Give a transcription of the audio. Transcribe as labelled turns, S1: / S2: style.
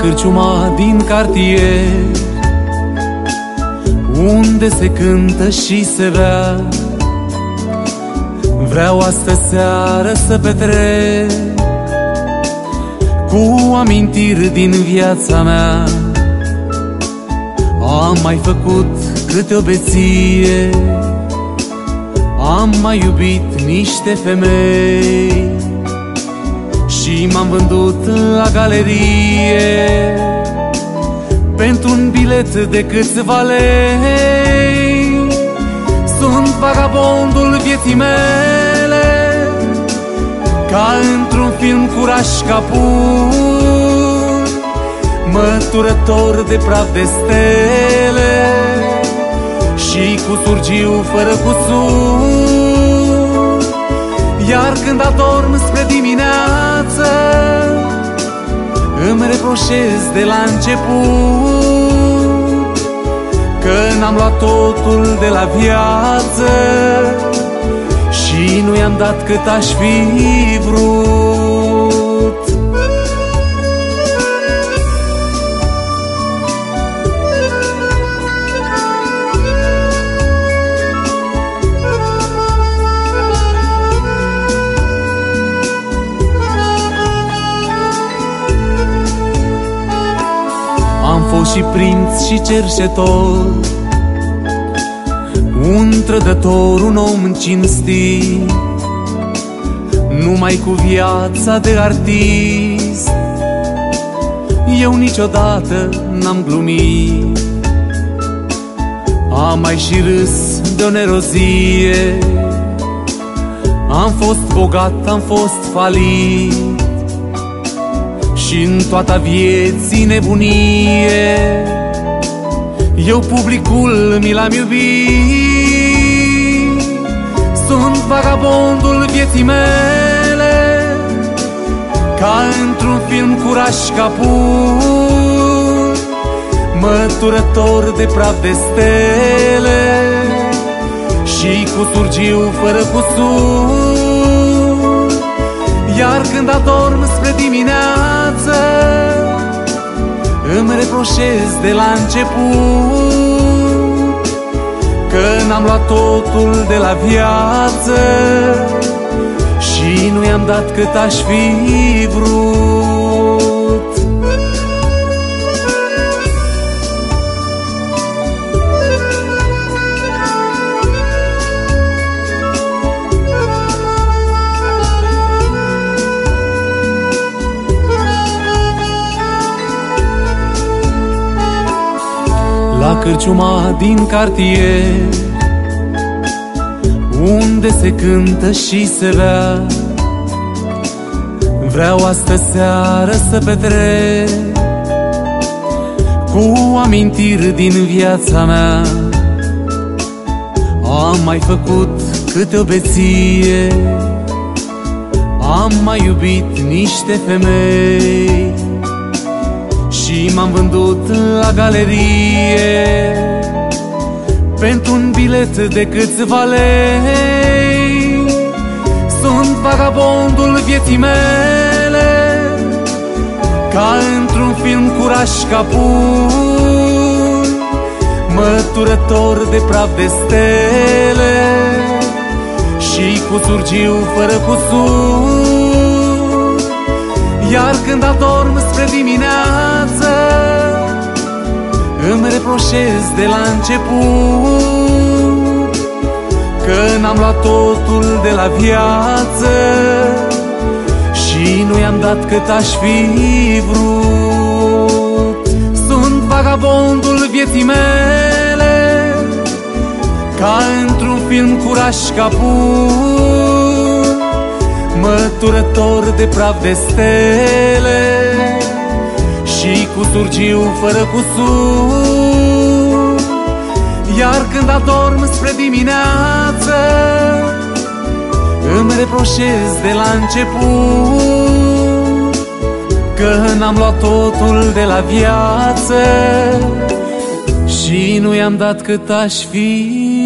S1: La cârciuma din cartier Unde se cântă și se bea. Vreau astă seară să petrec Cu amintiri din viața mea. Am mai făcut câte o beție Am mai iubit niște femei Și m-am vândut la galerie. Pentru un bilet de câțiva lei Sunt vagabondul vieții mele. Ca într-un film cu rașcapur Măturător de praf de stele. Și cu surgiu fără cusur Iar când adorm spre dimineață Îmi reproșez de la început Că n-am luat totul de la viață Și nu i-am dat cât aș fi vrut Am fost și prinț și cerșetor. Un trădător, un om cinstit Numai cu viața de artist. Eu niciodată n-am glumit Am mai și râs de o nerozie. Am fost bogat, am fost falit și în toată vieții nebunie. Eu publicul mi l-am iubit. Sunt vagabondul vieții mele Ca într-un film cu rașcapur Măturător de praf de stele Și cu surgiu fără cusur iar când adorm spre dimineață Îmi reproșez de la început Că n-am luat totul de la viață Și nu i-am dat cât aș fi vrut cârciuma din cartier Unde se cântă și se bea. Vreau astă seară să petrec Cu amintiri din viața mea. Am mai făcut câte o beție Am mai iubit niște femei și m-am vândut la galerie. Pentru un bilet de câțiva lei Sunt vagabondul vieții mele. Ca într-un film cu rașcapur Măturător de praf de stele. Și cu surgiu fără cusur iar când adorm spre dimineață Îmi reproșez de la început Că n-am luat totul de la viață Și nu i-am dat cât aș fi vrut. Sunt vagabondul vieții mele Ca într-un film cu rașcapur Măturător de praf de stele Și cu surgiu fără cusur. Iar când adorm spre dimineață Îmi reproșez de la început Că n-am luat totul de la viață Și nu i-am dat cât aș fi